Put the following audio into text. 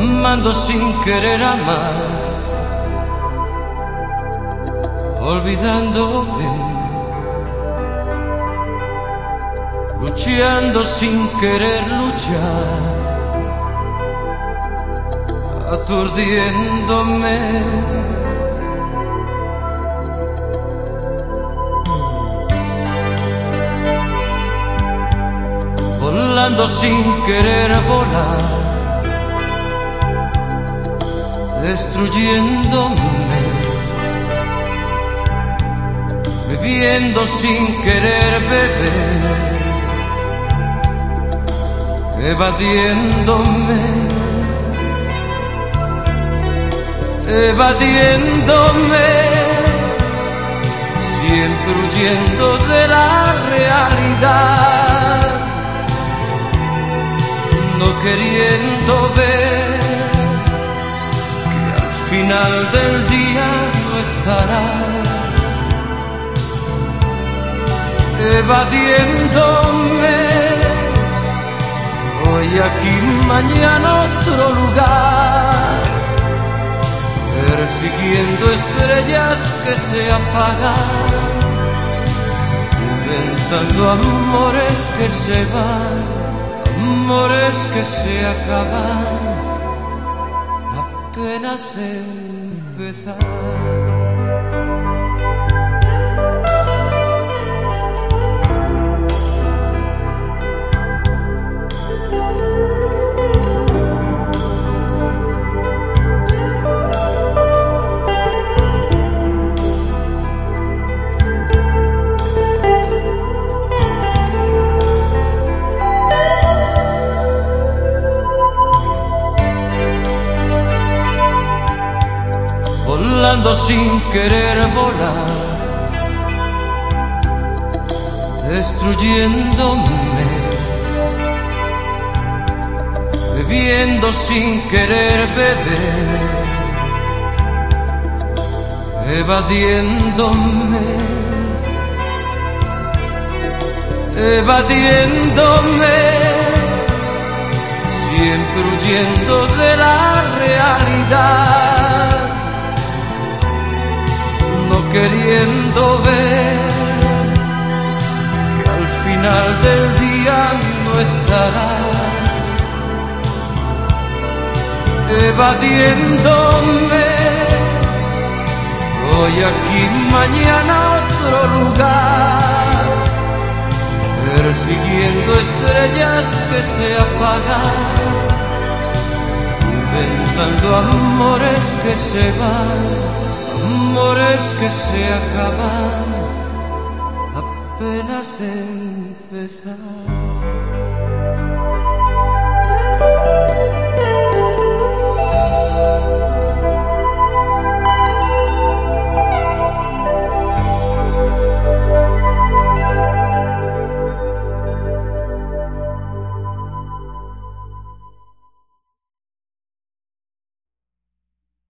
amando sin querer amar, olvidándote, luchando sin querer luchar, aturdiéndome. Volando sin querer volar destruyéndome, bebiendo sin querer beber, evadiéndome, evadiéndome, siempre huyendo de la realidad, no queriendo ver final del día no estará. Evadiéndome hoy aquí mañana otro lugar. Persiguiendo estrellas que se apagan inventando amores que se van amores que se acaban apenas empezar. Volando sin querer volar, destruyéndome, bebiendo sin querer beber, evadiéndome, evadiéndome, siempre huyendo de la realidad queriendo ver que al final del día no estarás evadiéndome. Hoy aquí mañana otro lugar persiguiendo estrellas que se apagan inventando amores que se van amores que se acaban apenas empezar.